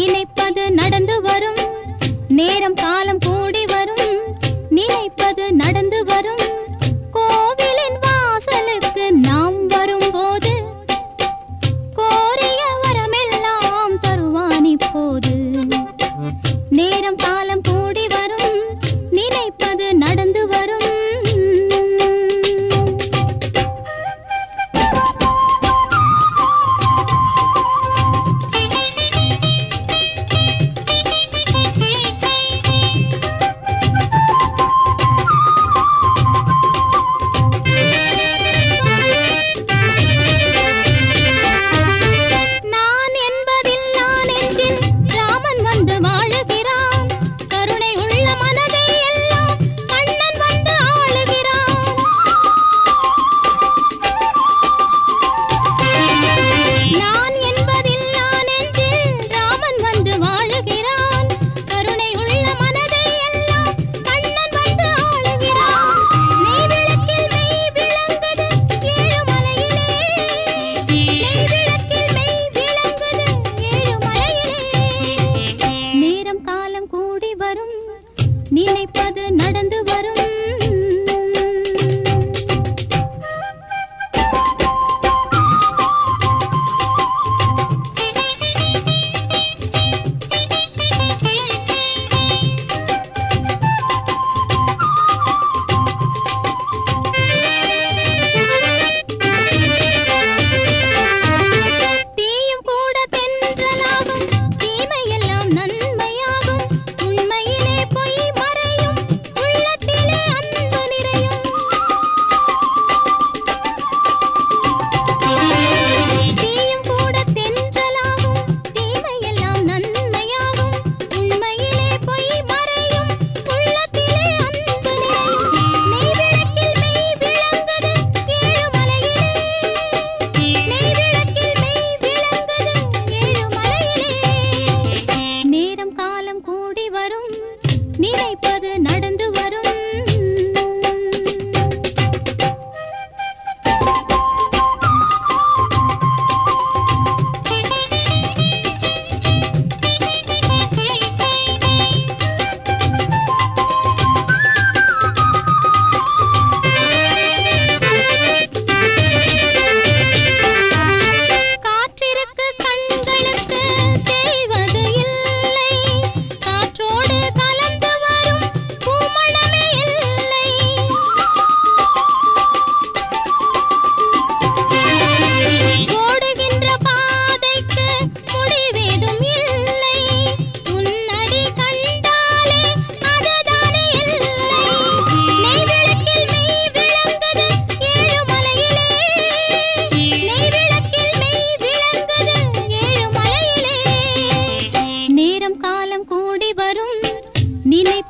நினைப்பது நடந்து வரும். நேரம் காலம் நேரம் கூடி வரும் நினைப்பு